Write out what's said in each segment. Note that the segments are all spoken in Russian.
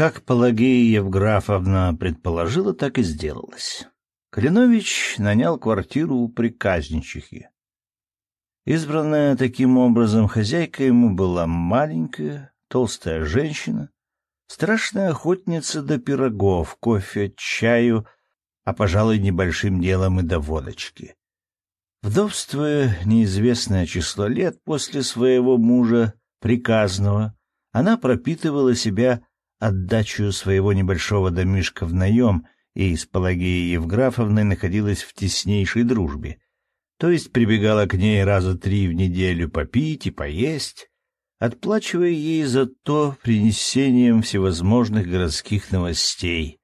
Как Пелагея Евграфовна предположила, так и сделалось. Калинович нанял квартиру у приказничихи. Избранная таким образом хозяйка ему была маленькая, толстая женщина, страшная охотница до пирогов, кофе, чаю, а, пожалуй, небольшим делом и до водочки. Вдовствуя неизвестное число лет после своего мужа, приказного, она пропитывала себя отдачу своего небольшого домишка в наем и с Пелагеей Евграфовной находилась в теснейшей дружбе, то есть прибегала к ней раза три в неделю попить и поесть, отплачивая ей за то принесением всевозможных городских новостей,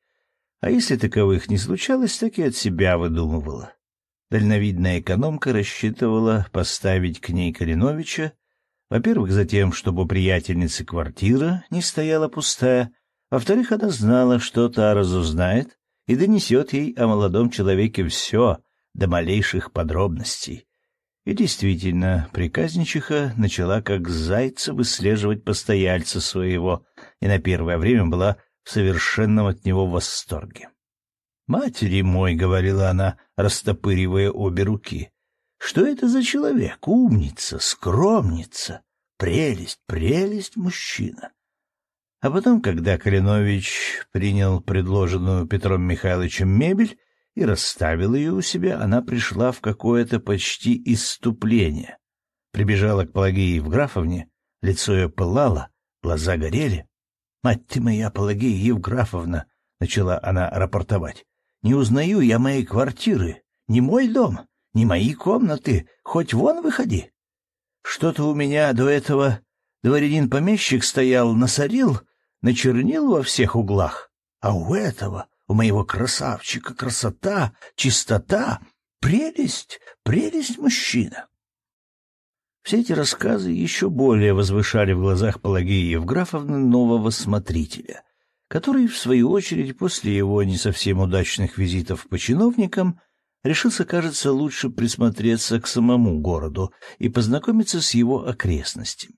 а если таковых не случалось, так и от себя выдумывала. Дальновидная экономка рассчитывала поставить к ней Калиновича, во-первых, за тем, чтобы у приятельницы квартира не стояла пустая, во-вторых, она знала, что та разузнает и донесет ей о молодом человеке все, до малейших подробностей. И действительно, приказничиха начала как зайца выслеживать постояльца своего и на первое время была в совершенном от него восторге. «Матери мой», — говорила она, растопыривая обе руки, — «что это за человек? Умница, скромница, прелесть, прелесть мужчина». А потом, когда Калинович принял предложенную Петром Михайловичем мебель и расставил ее у себя, она пришла в какое-то почти иступление. Прибежала к Пелагее Евграфовне, лицо ее пылало, глаза горели. «Мать ты моя, Пелагея Евграфовна!» — начала она рапортовать. Не узнаю я моей квартиры. Не мой дом, не мои комнаты. Хоть вон выходи. Что-то у меня до этого дворянин-помещик стоял, насорил, начернил во всех углах. А у этого, у моего красавчика, красота, чистота, прелесть, прелесть мужчина. Все эти рассказы еще более возвышали в глазах Пелагеи Евграфовны нового смотрителя, который, в свою очередь, после его не совсем удачных визитов по чиновникам, решился, кажется, лучше присмотреться к самому городу и познакомиться с его окрестностями.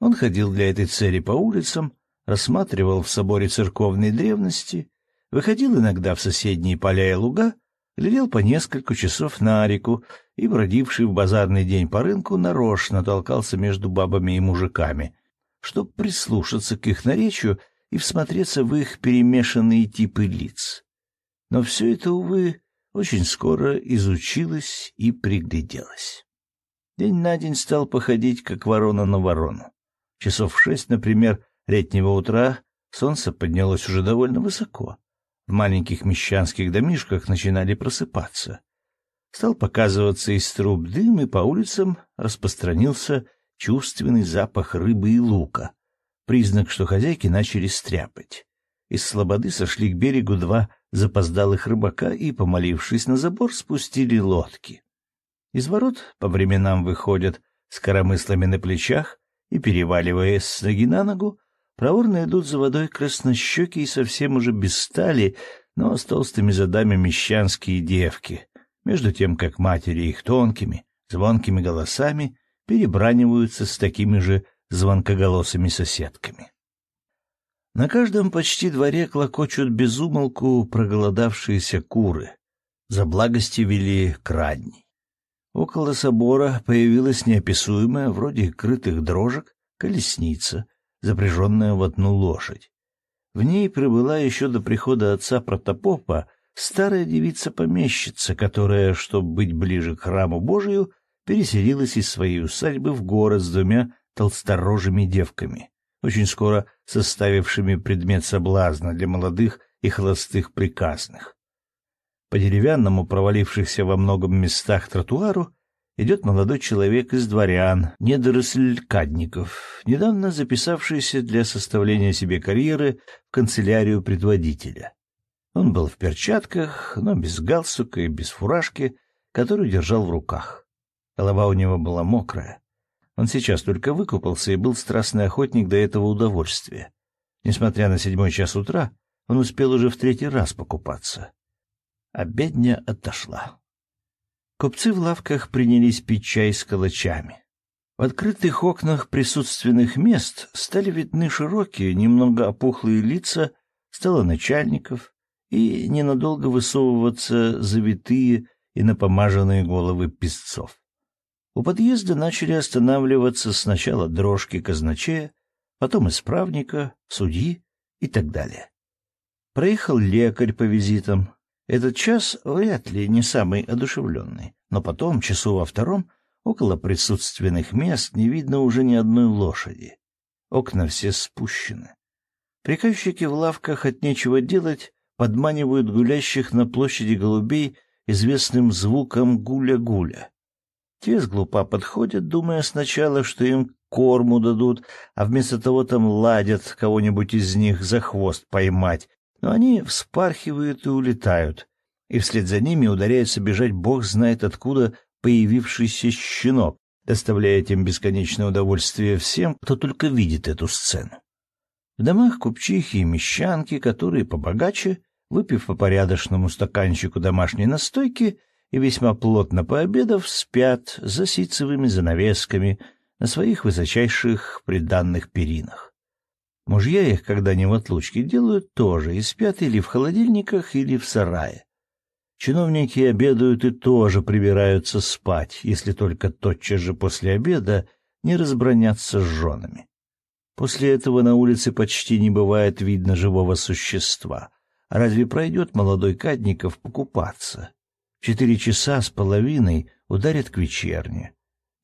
Он ходил для этой цели по улицам, рассматривал в соборе церковной древности, выходил иногда в соседние поля и луга, глядел по несколько часов на реку и, бродивший в базарный день по рынку, нарочно толкался между бабами и мужиками, чтобы прислушаться к их наречию и всмотреться в их перемешанные типы лиц. Но все это, увы, очень скоро изучилось и пригляделось. День на день стал походить, как ворона на ворону. Часов в шесть, например, летнего утра солнце поднялось уже довольно высоко. В маленьких мещанских домишках начинали просыпаться. Стал показываться из труб дым, и по улицам распространился чувственный запах рыбы и лука, Признак, что хозяйки начали стряпать. Из слободы сошли к берегу два запоздалых рыбака и, помолившись на забор, спустили лодки. Из ворот по временам выходят с коромыслами на плечах и, переваливаясь с ноги на ногу, проворно идут за водой краснощеки и совсем уже без стали, но с толстыми задами мещанские девки, между тем как матери их тонкими, звонкими голосами перебраниваются с такими же звонкоголосыми соседками. На каждом почти дворе клокочут безумолку проголодавшиеся куры. За благости вели крадни. Около собора появилась неописуемая, вроде крытых дрожек, колесница, запряженная в одну лошадь. В ней прибыла еще до прихода отца протопопа старая девица-помещица, которая, чтобы быть ближе к храму Божию, переселилась из своей усадьбы в город с двумя толсторожими девками, очень скоро составившими предмет соблазна для молодых и холостых приказных. По деревянному, провалившихся во многом местах тротуару, идет молодой человек из дворян, недоросль кадников, недавно записавшийся для составления себе карьеры в канцелярию предводителя. Он был в перчатках, но без галстука и без фуражки, которую держал в руках. Голова у него была мокрая. Он сейчас только выкупался и был страстный охотник до этого удовольствия. Несмотря на седьмой час утра, он успел уже в третий раз покупаться. Обедня отошла. Купцы в лавках принялись пить чай с калачами. В открытых окнах присутственных мест стали видны широкие, немного опухлые лица стало начальников и ненадолго высовываться завитые и напомаженные головы песцов. У подъезда начали останавливаться сначала дрожки казначея, потом исправника, судьи и так далее. Проехал лекарь по визитам. Этот час вряд ли не самый одушевленный, но потом, часу во втором, около присутственных мест не видно уже ни одной лошади. Окна все спущены. Приказчики в лавках от нечего делать подманивают гулящих на площади голубей известным звуком гуля-гуля. Те с глупа подходят, думая сначала, что им корму дадут, а вместо того там ладят кого-нибудь из них за хвост поймать, но они вспархивают и улетают, и вслед за ними ударяется бежать бог знает откуда появившийся щенок, доставляя тем бесконечное удовольствие всем, кто только видит эту сцену. В домах купчихи и мещанки, которые побогаче, выпив по порядочному стаканчику домашней настойки и весьма плотно пообедав, спят за ситцевыми занавесками на своих высочайших приданных перинах. Мужья их, когда они в отлучке, делают тоже и спят или в холодильниках, или в сарае. Чиновники обедают и тоже прибираются спать, если только тотчас же после обеда не разбронятся с женами. После этого на улице почти не бывает видно живого существа. А разве пройдет молодой Кадников покупаться? Четыре часа с половиной ударят к вечерне.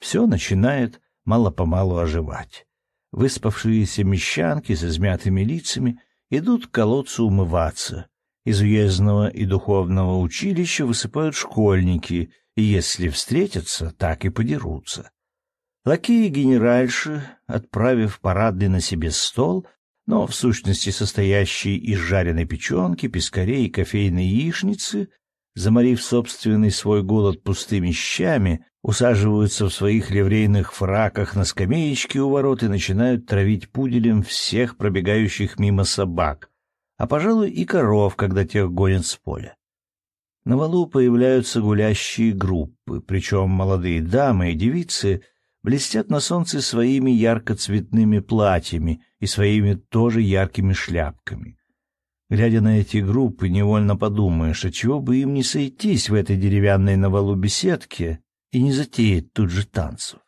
Все начинает мало-помалу оживать. Выспавшиеся мещанки с измятыми лицами идут к колодцу умываться. Из уездного и духовного училища высыпают школьники, и если встретятся, так и подерутся. Лакеи генеральши, отправив парадный на себе стол, но в сущности состоящий из жареной печенки, пескарей и кофейной яичницы, заморив собственный свой голод пустыми щами, усаживаются в своих ливрейных фраках на скамеечке у ворот и начинают травить пуделем всех пробегающих мимо собак, а, пожалуй, и коров, когда тех гонят с поля. На валу появляются гулящие группы, причем молодые дамы и девицы блестят на солнце своими яркоцветными платьями и своими тоже яркими шляпками. Глядя на эти группы, невольно подумаешь, а чего бы им не сойтись в этой деревянной на валу беседке и не затеять тут же танцев.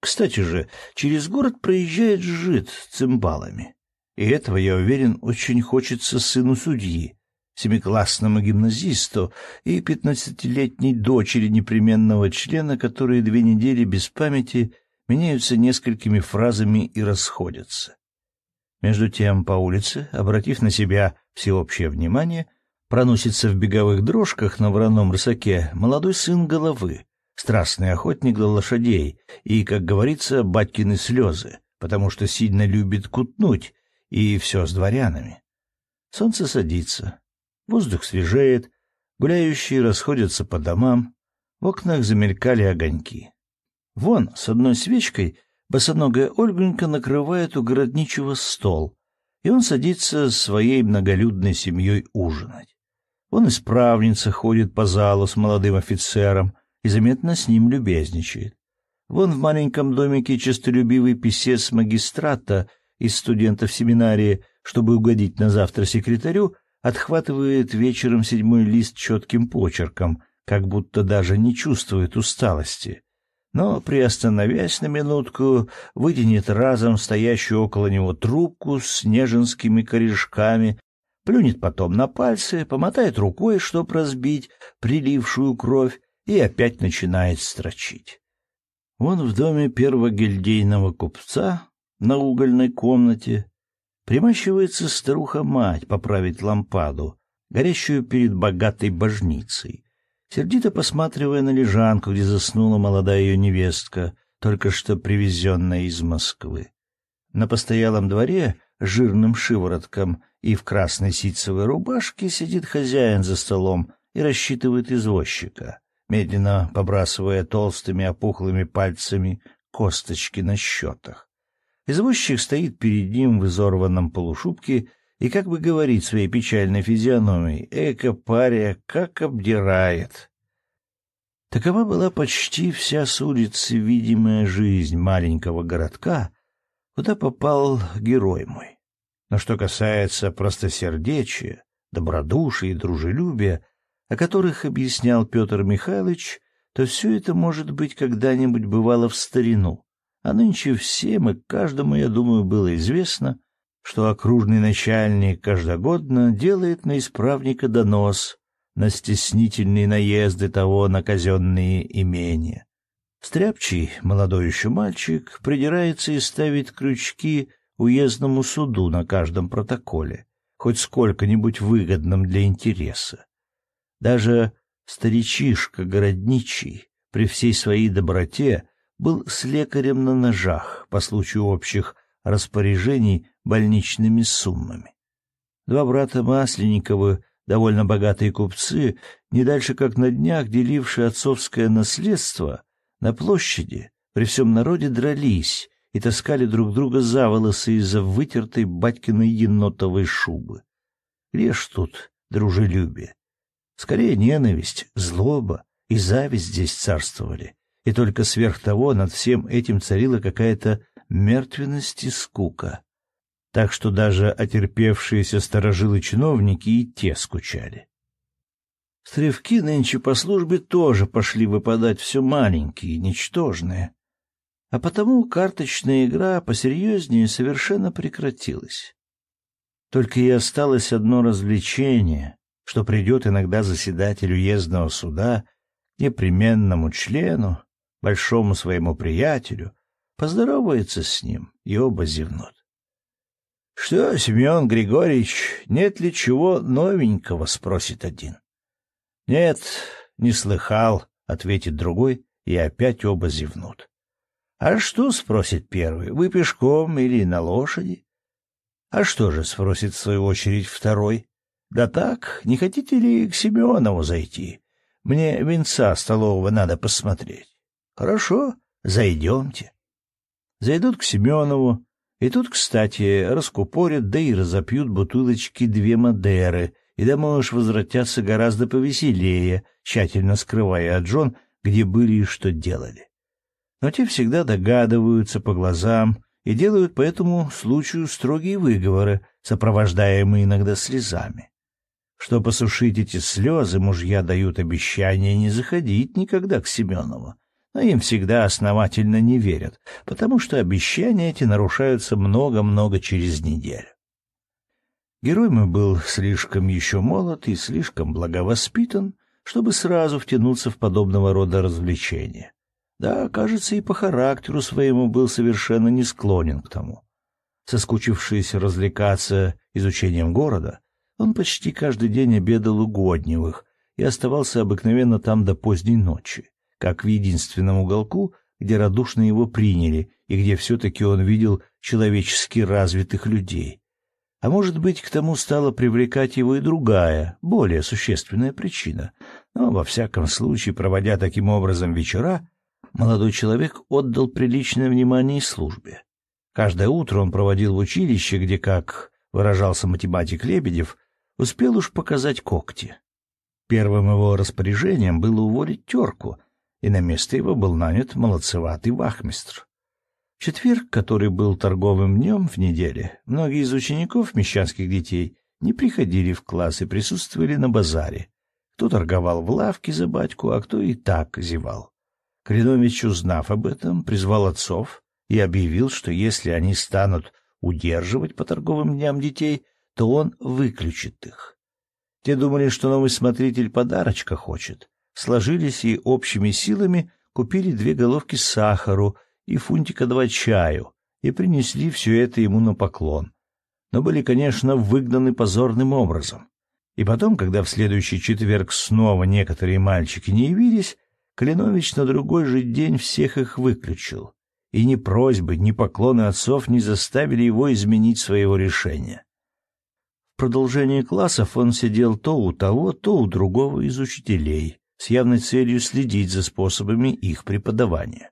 Кстати же, через город проезжает жид с цимбалами. И этого, я уверен, очень хочется сыну судьи, семиклассному гимназисту и пятнадцатилетней дочери непременного члена, которые две недели без памяти меняются несколькими фразами и расходятся. Между тем по улице, обратив на себя всеобщее внимание, проносится в беговых дрожках на вороном рысаке молодой сын головы, страстный охотник до лошадей и, как говорится, батькины слезы, потому что сильно любит кутнуть, и все с дворянами. Солнце садится, Воздух свежеет, гуляющие расходятся по домам, в окнах замелькали огоньки. Вон, с одной свечкой, босоногая Ольгонька накрывает у городничего стол, и он садится с своей многолюдной семьей ужинать. Он исправница ходит по залу с молодым офицером и заметно с ним любезничает. Вон в маленьком домике честолюбивый писец магистрата из студентов семинарии, чтобы угодить на завтра секретарю, отхватывает вечером седьмой лист четким почерком, как будто даже не чувствует усталости. Но, приостановясь на минутку, вытянет разом стоящую около него трубку с неженскими корешками, плюнет потом на пальцы, помотает рукой, чтоб разбить прилившую кровь, и опять начинает строчить. Вон в доме первого гильдейного купца на угольной комнате Примащивается старуха-мать поправить лампаду, горящую перед богатой божницей, сердито посматривая на лежанку, где заснула молодая ее невестка, только что привезенная из Москвы. На постоялом дворе жирным шиворотком и в красной ситцевой рубашке сидит хозяин за столом и рассчитывает извозчика, медленно побрасывая толстыми опухлыми пальцами косточки на счетах. Извозчик стоит перед ним в изорванном полушубке и как бы говорит своей печальной физиономией «Эка, паря, как обдирает!» Такова была почти вся с улицы видимая жизнь маленького городка, куда попал герой мой. Но что касается простосердечия, добродушия и дружелюбия, о которых объяснял Петр Михайлович, то все это, может быть, когда-нибудь бывало в старину, а нынче всем и каждому, я думаю, было известно, что окружный начальник каждогодно делает на исправника донос на стеснительные наезды того на казенные имения. Стряпчий, молодой еще мальчик, придирается и ставит крючки уездному суду на каждом протоколе, хоть сколько-нибудь выгодном для интереса. Даже старичишка городничий при всей своей доброте был с лекарем на ножах по случаю общих распоряжений больничными суммами. Два брата Масленниковы, довольно богатые купцы, не дальше как на днях делившие отцовское наследство, на площади при всем народе дрались и таскали друг друга за волосы из-за вытертой батькиной енотовой шубы. Ж тут дружелюбие? Скорее ненависть, злоба и зависть здесь царствовали, и только сверх того над всем этим царила какая-то мертвенность и скука. Так что даже отерпевшиеся сторожилы-чиновники и те скучали. Стревки нынче по службе тоже пошли выпадать все маленькие, ничтожные. А потому карточная игра посерьезнее совершенно прекратилась. Только и осталось одно развлечение, что придет иногда заседатель уездного суда, непременному члену, большому своему приятелю, поздоровается с ним, и оба зевнут. — Что, Семен Григорьевич, нет ли чего новенького? — спросит один. — Нет, не слыхал, — ответит другой, и опять оба зевнут. — А что? — спросит первый. — Вы пешком или на лошади? — А что же? — спросит в свою очередь второй. Да так, не хотите ли к Семенову зайти? Мне венца столового надо посмотреть. Хорошо, зайдемте. Зайдут к Семенову, и тут, кстати, раскупорят, да и разопьют бутылочки две Мадеры, и домой возвратятся гораздо повеселее, тщательно скрывая от жен, где были и что делали. Но те всегда догадываются по глазам и делают по этому случаю строгие выговоры, сопровождаемые иногда слезами. Что посушить эти слезы, мужья дают обещание не заходить никогда к Семенову. Но им всегда основательно не верят, потому что обещания эти нарушаются много-много через неделю. Герой мой был слишком еще молод и слишком благовоспитан, чтобы сразу втянуться в подобного рода развлечения. Да, кажется, и по характеру своему был совершенно не склонен к тому. Соскучившись развлекаться изучением города, он почти каждый день обедал у Годневых и оставался обыкновенно там до поздней ночи, как в единственном уголку, где радушно его приняли и где все-таки он видел человечески развитых людей. А может быть, к тому стала привлекать его и другая, более существенная причина. Но, во всяком случае, проводя таким образом вечера, молодой человек отдал приличное внимание службе. Каждое утро он проводил в училище, где, как выражался математик Лебедев, успел уж показать когти. Первым его распоряжением было уволить терку, и на место его был нанят молодцеватый вахмистр. Четверг, который был торговым днем в неделе, многие из учеников мещанских детей не приходили в класс и присутствовали на базаре. Кто торговал в лавке за батьку, а кто и так зевал. Калинович, узнав об этом, призвал отцов и объявил, что если они станут удерживать по торговым дням детей, то он выключит их. Те думали, что новый смотритель подарочка хочет. Сложились и общими силами купили две головки сахару и фунтика два чаю и принесли все это ему на поклон. Но были, конечно, выгнаны позорным образом. И потом, когда в следующий четверг снова некоторые мальчики не явились, Калинович на другой же день всех их выключил. И ни просьбы, ни поклоны отцов не заставили его изменить своего решения продолжении классов он сидел то у того, то у другого из учителей, с явной целью следить за способами их преподавания.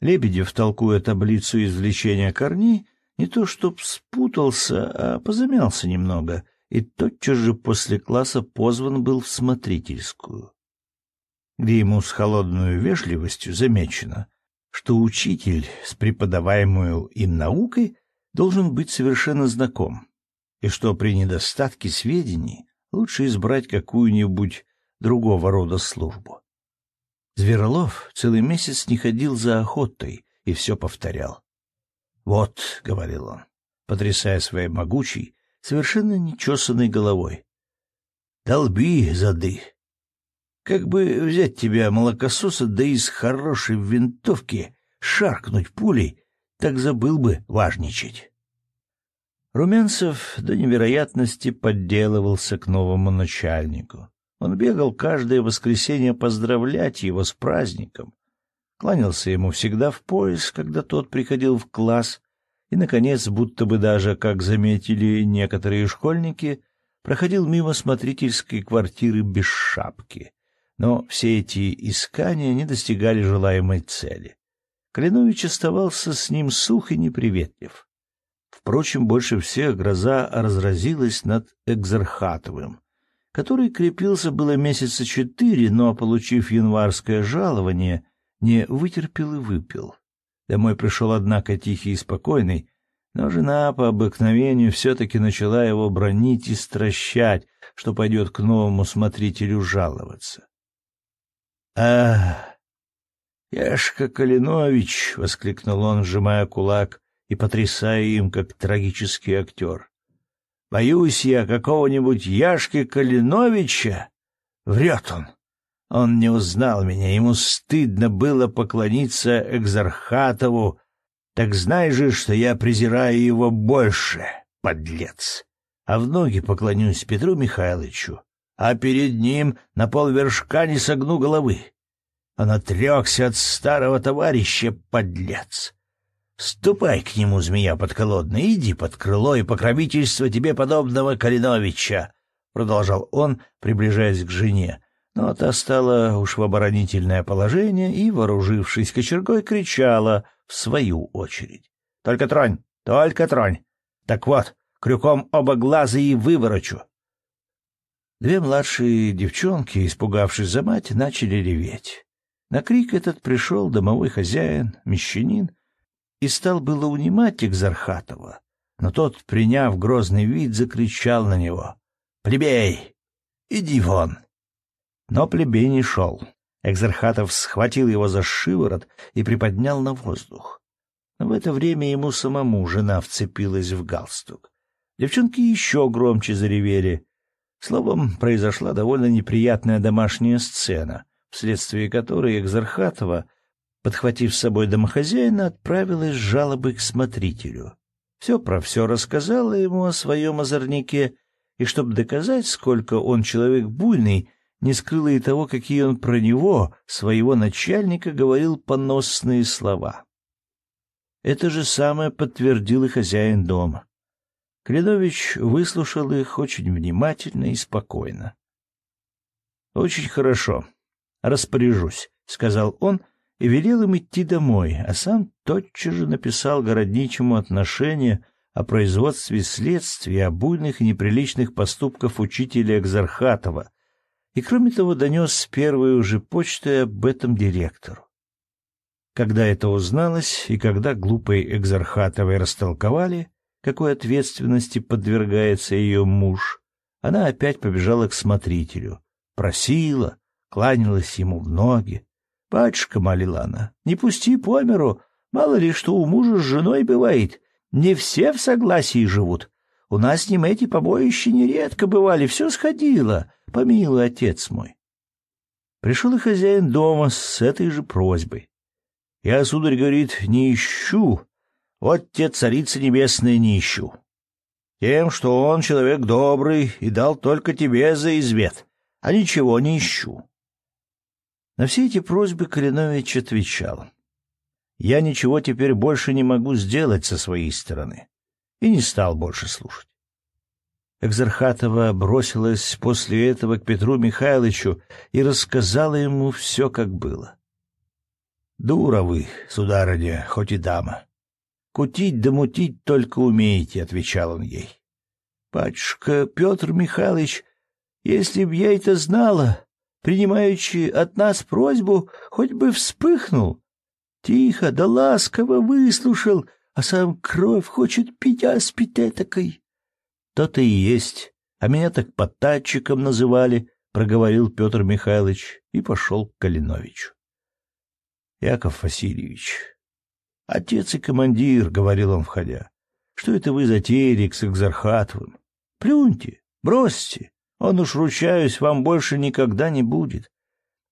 Лебедев, толкуя таблицу извлечения корней, не то чтоб спутался, а позамялся немного, и тотчас же после класса позван был в смотрительскую. где ему с холодной вежливостью замечено, что учитель с преподаваемой им наукой должен быть совершенно знаком, и что при недостатке сведений лучше избрать какую-нибудь другого рода службу. Зверолов целый месяц не ходил за охотой и все повторял. «Вот», — говорил он, потрясая своей могучей, совершенно нечесанной головой, — «долби зады, как бы взять тебя, молокососа, да из хорошей винтовки шаркнуть пулей, так забыл бы важничать. Румянцев до невероятности подделывался к новому начальнику. Он бегал каждое воскресенье поздравлять его с праздником, кланялся ему всегда в пояс, когда тот приходил в класс, и, наконец, будто бы даже, как заметили некоторые школьники, проходил мимо смотрительской квартиры без шапки — но все эти искания не достигали желаемой цели. Калинович оставался с ним сух и неприветлив. Впрочем, больше всех гроза разразилась над Экзархатовым, который крепился было месяца четыре, но, получив январское жалование, не вытерпел и выпил. Домой пришел, однако, тихий и спокойный, но жена по обыкновению все-таки начала его бронить и стращать, что пойдет к новому смотрителю жаловаться. «А, Яшка Калинович!» — воскликнул он, сжимая кулак и потрясая им, как трагический актер. «Боюсь я какого-нибудь Яшки Калиновича!» Врет он. Он не узнал меня, ему стыдно было поклониться Экзархатову. Так знай же, что я презираю его больше, подлец. А в ноги поклонюсь Петру Михайловичу, а перед ним на полвершка не согну головы. Он отрекся от старого товарища, подлец. Ступай к нему, змея подколодная, иди под крыло и покровительство тебе подобного Калиновича, — продолжал он, приближаясь к жене. Но та стала уж в оборонительное положение и, вооружившись кочергой, кричала в свою очередь. — Только тронь, только тронь! Так вот, крюком оба глаза и выворочу. Две младшие девчонки, испугавшись за мать, начали реветь. На крик этот пришел домовой хозяин, мещанин, и стал было унимать Экзархатова, но тот, приняв грозный вид, закричал на него. «Плебей! Иди вон!» Но плебей не шел. Экзархатов схватил его за шиворот и приподнял на воздух. В это время ему самому жена вцепилась в галстук. Девчонки еще громче заревели — Словом, произошла довольно неприятная домашняя сцена, вследствие которой Экзархатова, подхватив с собой домохозяина, отправилась с жалобой к смотрителю. Все про все рассказала ему о своем озорнике, и чтобы доказать, сколько он человек буйный, не скрыла и того, какие он про него, своего начальника, говорил поносные слова. Это же самое подтвердил и хозяин дома. Кледович выслушал их очень внимательно и спокойно. «Очень хорошо. Распоряжусь», — сказал он и велел им идти домой, а сам тотчас же написал городничему отношение о производстве следствий о буйных и неприличных поступках учителя Экзархатова и, кроме того, донес первой уже почтой об этом директору. Когда это узналось и когда глупой Экзархатовой растолковали, какой ответственности подвергается ее муж, она опять побежала к смотрителю, просила, кланялась ему в ноги. «Батюшка», — молила она, — «не пусти по миру, мало ли что у мужа с женой бывает, не все в согласии живут. У нас с ним эти побоища нередко бывали, все сходило, помилуй, отец мой». Пришел и хозяин дома с этой же просьбой. «Я, сударь, — говорит, — не ищу вот те царицы небесные не ищу. Тем, что он человек добрый и дал только тебе за извет, а ничего не ищу. На все эти просьбы Калинович отвечал. Я ничего теперь больше не могу сделать со своей стороны. И не стал больше слушать. Экзархатова бросилась после этого к Петру Михайловичу и рассказала ему все, как было. «Дура вы, сударыня, хоть и дама. Кутить да мутить только умеете, — отвечал он ей. — Батюшка Петр Михайлович, если б я это знала, принимаючи от нас просьбу, хоть бы вспыхнул. Тихо да ласково выслушал, а сам кровь хочет пить, а спит этакой. То-то и есть, а меня так потатчиком называли, — проговорил Петр Михайлович и пошел к Калиновичу. — Яков Васильевич, отец и командир, — говорил он, входя, — что это вы затеяли с Экзархатовым? Плюньте, бросьте, он уж, ручаюсь, вам больше никогда не будет.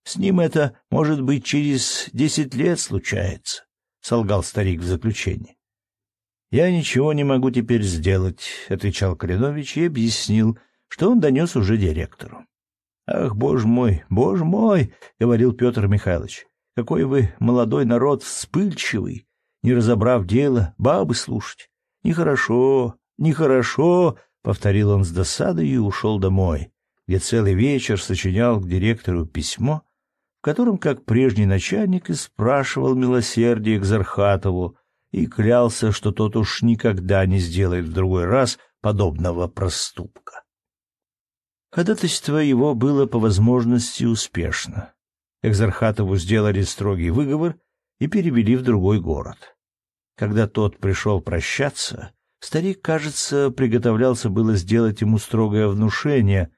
С ним это, может быть, через десять лет случается, — солгал старик в заключении. — Я ничего не могу теперь сделать, — отвечал Калинович и объяснил, что он донес уже директору. Ах, боже мой, боже мой, говорил Петр Михайлович. Какой вы молодой народ вспыльчивый, не разобрав дело, бабы слушать. Нехорошо, нехорошо, повторил он с досадой и ушел домой, где целый вечер сочинял к директору письмо, в котором, как прежний начальник, и спрашивал милосердие к Зархатову и клялся, что тот уж никогда не сделает в другой раз подобного проступка. Ходатайство его было по возможности успешно. Экзархатову сделали строгий выговор и перевели в другой город. Когда тот пришел прощаться, старик, кажется, приготовлялся было сделать ему строгое внушение,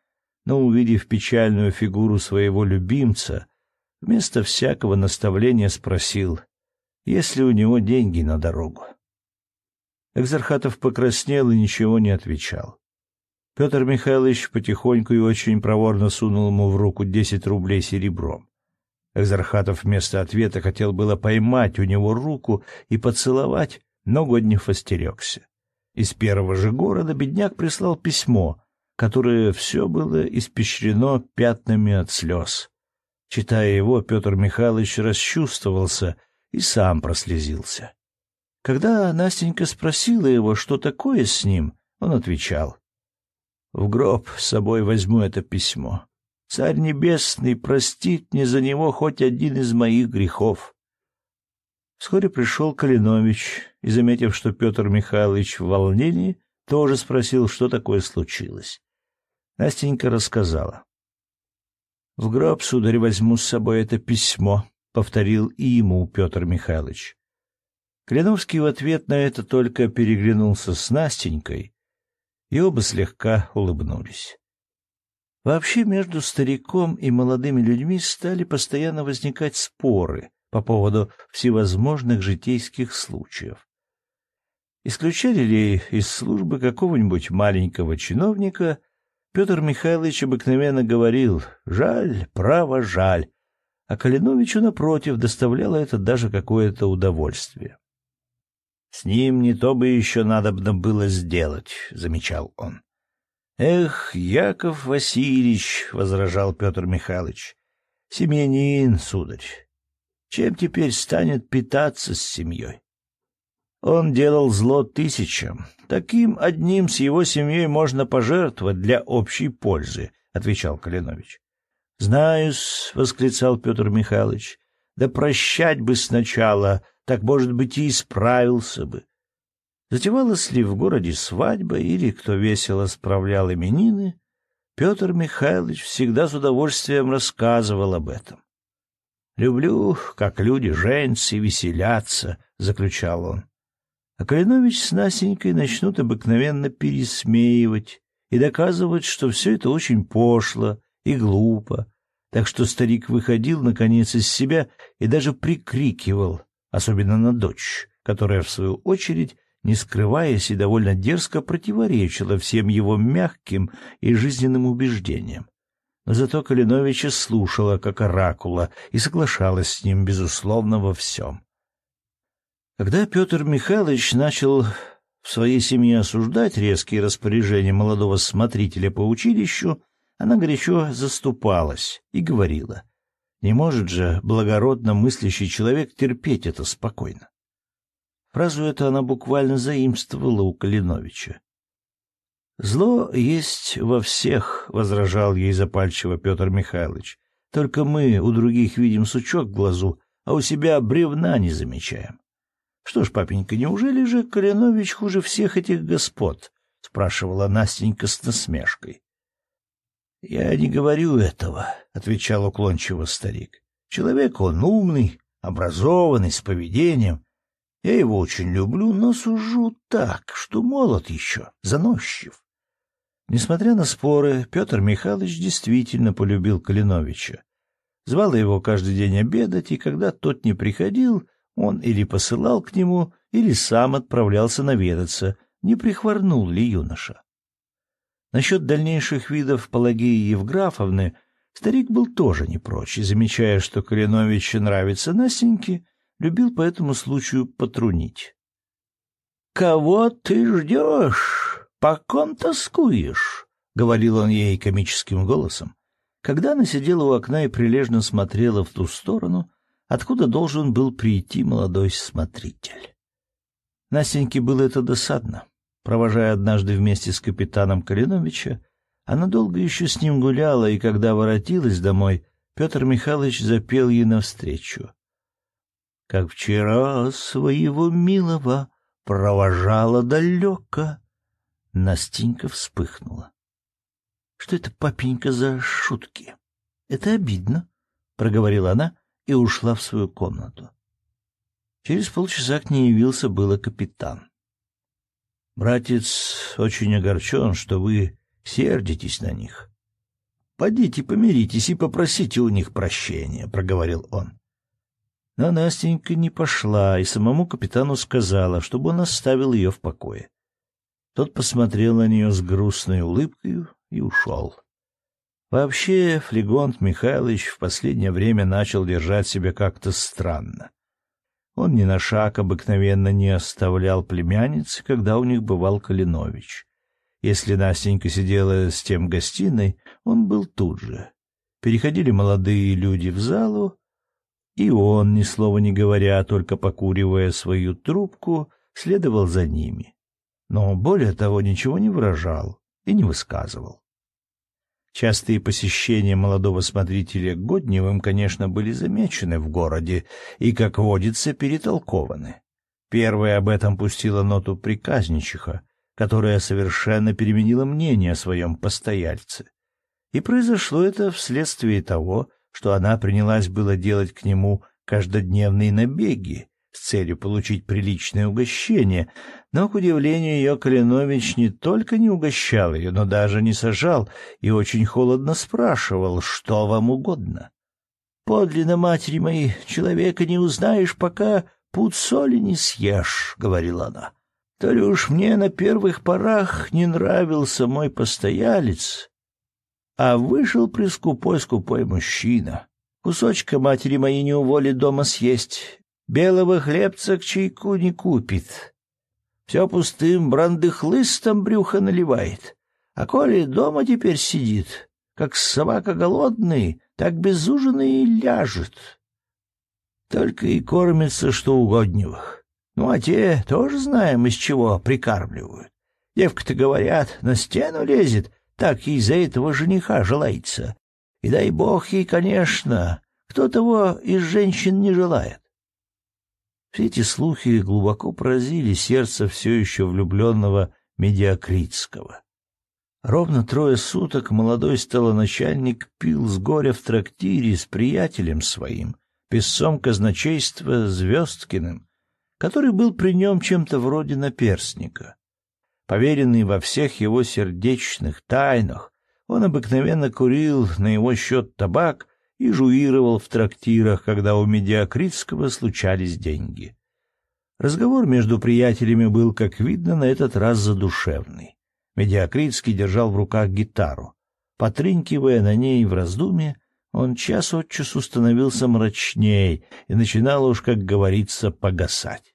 но, увидев печальную фигуру своего любимца, вместо всякого наставления спросил, есть ли у него деньги на дорогу. Экзархатов покраснел и ничего не отвечал. Петр Михайлович потихоньку и очень проворно сунул ему в руку десять рублей серебром. Экзархатов вместо ответа хотел было поймать у него руку и поцеловать, но Годнев остерегся. Из первого же города бедняк прислал письмо, которое все было испещрено пятнами от слез. Читая его, Петр Михайлович расчувствовался и сам прослезился. Когда Настенька спросила его, что такое с ним, он отвечал. В гроб с собой возьму это письмо. Царь Небесный простит мне за него хоть один из моих грехов. Вскоре пришел Калинович и, заметив, что Петр Михайлович в волнении, тоже спросил, что такое случилось. Настенька рассказала. — В гроб, сударь, возьму с собой это письмо, — повторил и ему Петр Михайлович. Калиновский в ответ на это только переглянулся с Настенькой и оба слегка улыбнулись. Вообще между стариком и молодыми людьми стали постоянно возникать споры по поводу всевозможных житейских случаев. Исключали ли из службы какого-нибудь маленького чиновника, Петр Михайлович обыкновенно говорил «жаль, право, жаль», а Калиновичу, напротив, доставляло это даже какое-то удовольствие. С ним не то бы еще надобно было сделать, — замечал он. — Эх, Яков Васильевич, — возражал Петр Михайлович, — семьянин, сударь, чем теперь станет питаться с семьей? Он делал зло тысячам. Таким одним с его семьей можно пожертвовать для общей пользы, — отвечал Калинович. — Знаю-с, — восклицал Петр Михайлович, — да прощать бы сначала, так, может быть, и исправился бы. Затевалась ли в городе свадьба или кто весело справлял именины, Петр Михайлович всегда с удовольствием рассказывал об этом. «Люблю, как люди женятся и веселятся», — заключал он. А Калинович с Настенькой начнут обыкновенно пересмеивать и доказывать, что все это очень пошло и глупо, так что старик выходил, наконец, из себя и даже прикрикивал особенно на дочь, которая, в свою очередь, не скрываясь и довольно дерзко противоречила всем его мягким и жизненным убеждениям. Но зато Калиновича слушала как оракула и соглашалась с ним, безусловно, во всем. Когда Петр Михайлович начал в своей семье осуждать резкие распоряжения молодого смотрителя по училищу, она горячо заступалась и говорила — не может же благородно мыслящий человек терпеть это спокойно. Фразу эту она буквально заимствовала у Калиновича. «Зло есть во всех», — возражал ей запальчиво Петр Михайлович. «Только мы у других видим сучок в глазу, а у себя бревна не замечаем». «Что ж, папенька, неужели же Калинович хуже всех этих господ?» — спрашивала Настенька с насмешкой. Я не говорю этого, отвечал уклончиво старик. Человек он умный, образованный, с поведением. Я его очень люблю, но сужу так, что молод еще, заносчив. Несмотря на споры, Петр Михайлович действительно полюбил Калиновича. Звал его каждый день обедать, и когда тот не приходил, он или посылал к нему, или сам отправлялся наведаться, не прихворнул ли юноша. Насчет дальнейших видов Пелагеи Евграфовны старик был тоже не прочь, и, замечая, что Калиновичу нравится Настеньке, любил по этому случаю потрунить. — Кого ты ждешь? По ком тоскуешь? — говорил он ей комическим голосом, когда она сидела у окна и прилежно смотрела в ту сторону, откуда должен был прийти молодой смотритель. Настеньке было это досадно. Провожая однажды вместе с капитаном Калиновича, она долго еще с ним гуляла, и когда воротилась домой, Петр Михайлович запел ей навстречу. «Как вчера своего милого провожала далеко». Настенька вспыхнула. «Что это, папенька, за шутки? Это обидно», — проговорила она и ушла в свою комнату. Через полчаса к ней явился было капитан. Братец очень огорчен, что вы сердитесь на них. Подите помиритесь и попросите у них прощения, проговорил он. Но Настенька не пошла и самому капитану сказала, чтобы он оставил ее в покое. Тот посмотрел на нее с грустной улыбкой и ушел. Вообще, Флегонт Михайлович в последнее время начал держать себя как-то странно. Он ни на шаг обыкновенно не оставлял племянницы, когда у них бывал Калинович. Если Настенька сидела с тем гостиной, он был тут же. Переходили молодые люди в залу, и он, ни слова не говоря, только покуривая свою трубку, следовал за ними. Но более того ничего не выражал и не высказывал. Частые посещения молодого смотрителя Годневым, конечно, были замечены в городе и, как водится, перетолкованы. Первая об этом пустила ноту приказничиха, которая совершенно переменила мнение о своем постояльце. И произошло это вследствие того, что она принялась было делать к нему каждодневные набеги, с целью получить приличное угощение, но, к удивлению ее, Калинович не только не угощал ее, но даже не сажал и очень холодно спрашивал, что вам угодно. «Подлинно, матери моей, человека не узнаешь, пока пуд соли не съешь», — говорила она. «То ли уж мне на первых порах не нравился мой постоялец, а вышел прискупой-скупой мужчина. Кусочка матери моей не уволит дома съесть, Белого хлебца к чайку не купит. Все пустым брандыхлыстом брюхо наливает. А коли дома теперь сидит, как собака голодный, так без ужина и ляжет. Только и кормится, что угодневых. Ну, а те тоже знаем, из чего прикармливают. Девка-то, говорят, на стену лезет, так ей за этого жениха желается. И дай бог ей, конечно, кто того из женщин не желает. Все эти слухи глубоко поразили сердце все еще влюбленного Медиакритского. Ровно трое суток молодой столоначальник пил с горя в трактире с приятелем своим, песцом казначейства Звездкиным, который был при нем чем-то вроде наперстника. Поверенный во всех его сердечных тайнах, он обыкновенно курил на его счет табак и жуировал в трактирах, когда у Медиакритского случались деньги. Разговор между приятелями был, как видно, на этот раз задушевный. Медиакритский держал в руках гитару. Потрынкивая на ней в раздумье, он час от часу становился мрачней и начинал уж, как говорится, погасать.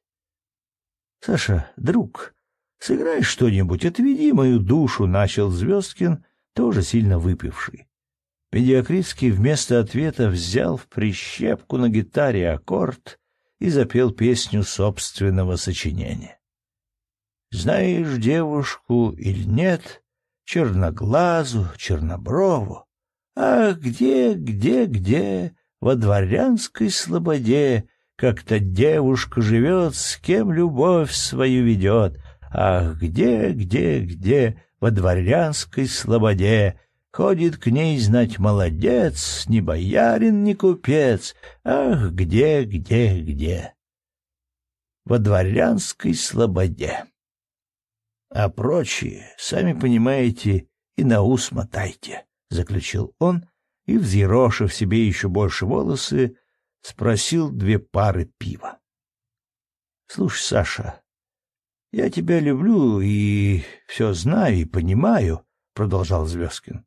— Саша, друг, сыграй что-нибудь, отведи мою душу, — начал Звездкин, тоже сильно выпивший. Медиакритский вместо ответа взял в прищепку на гитаре аккорд и запел песню собственного сочинения. «Знаешь девушку или нет, черноглазу, черноброву? Ах, где, где, где, во дворянской слободе, как-то девушка живет, с кем любовь свою ведет. Ах, где, где, где, во дворянской слободе, Ходит к ней знать молодец, ни боярин, ни купец. Ах, где, где, где? Во дворянской слободе. А прочие, сами понимаете, и на ус мотайте, — заключил он, и, взъерошив себе еще больше волосы, спросил две пары пива. — Слушай, Саша, я тебя люблю и все знаю и понимаю, — продолжал Звездкин. —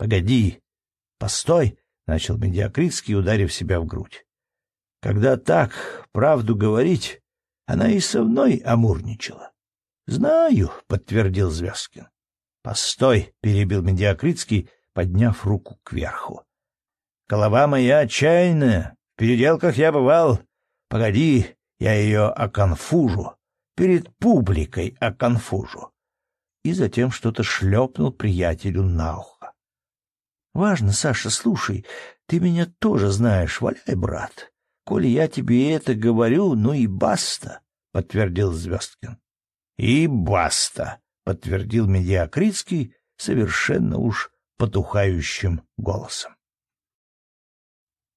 Погоди, постой, — начал Медиакритский, ударив себя в грудь. — Когда так правду говорить, она и со мной амурничала. — Знаю, — подтвердил Звездкин. — Постой, — перебил Медиакритский, подняв руку кверху. — Голова моя отчаянная, в переделках я бывал. Погоди, я ее оконфужу, перед публикой оконфужу. И затем что-то шлепнул приятелю на ухо. — Важно, Саша, слушай, ты меня тоже знаешь, валяй, брат. Коли я тебе это говорю, ну и баста, — подтвердил Звездкин. — И баста, — подтвердил Медиакритский совершенно уж потухающим голосом.